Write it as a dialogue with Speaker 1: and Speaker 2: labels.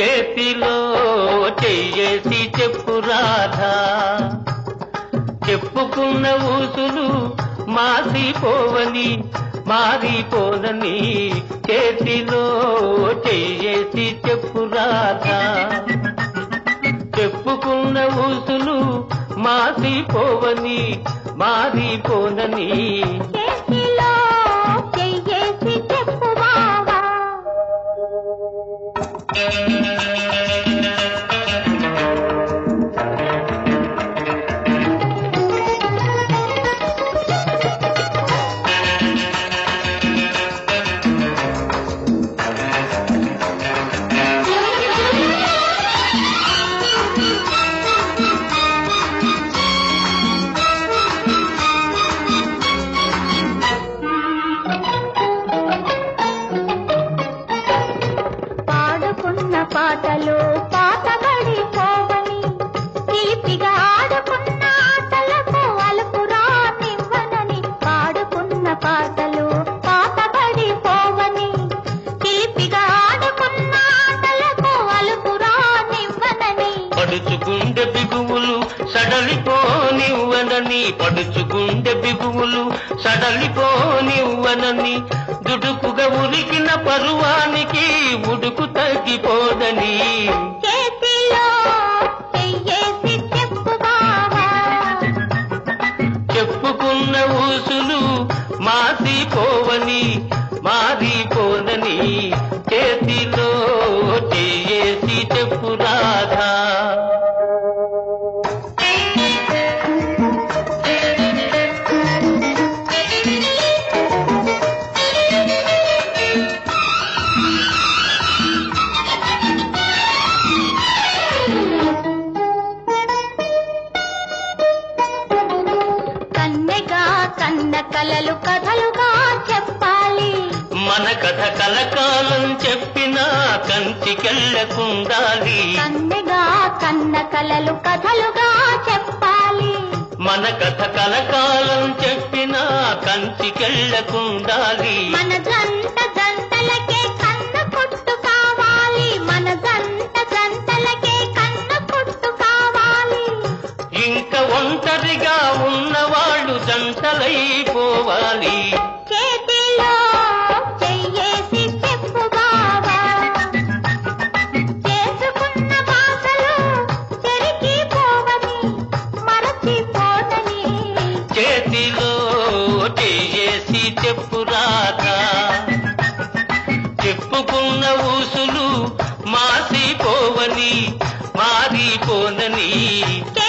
Speaker 1: చేతిలో చెయ్యేసి చెప్పు రాధా. చెప్పుకున్న ఊసులు మాసిపోవని మారిపోనని చేతిలో చెయ్యేసి చెప్పు రాధా. చెప్పుకున్న ఊసులు మాసిపోవని మారిపోనని
Speaker 2: పాడుకున్న పాటలు పాతబడి పోవని తీపిగా ఆడుకున్న ఆటలకు అలుపు రానివ్వనని పాడుకున్న పాటలు పాతబడి పోవని తీపిగా ఆడుకున్న ఆటలకు అలుపు రానివ్వనని.
Speaker 1: పడుచుకుండె బిగువులు సడలిపోనివ్వనని పడుచుకుండె బిగువులు సడలిపోనివ్వనని దుడుకుగా ఉరికిన పరువాని ఉడుకు తగ్గిపోదని.
Speaker 2: కన్నెగా కన్న కలలు కథలుగా చెప్పాలి.
Speaker 1: మన కథ కలకాలం చెప్పినా కంచికెళ్ళకుండాలి
Speaker 2: కన్నెగా కన్న కలలు కథలుగా చెప్పాలి.
Speaker 1: మన కథ కలకాలం చెప్పినా కంచికెళ్ళకుండాలి
Speaker 2: మన జంట జంటలకే కన్న కొట్టు కావాలి. మన జంట జంటలకే కన్న కొట్టు కావాలి.
Speaker 1: ఇంక ఒంటరిగా ఉన్నవాళ్ళు ఊసులు మాసిపోవని మారిపోనని
Speaker 2: చేతిలో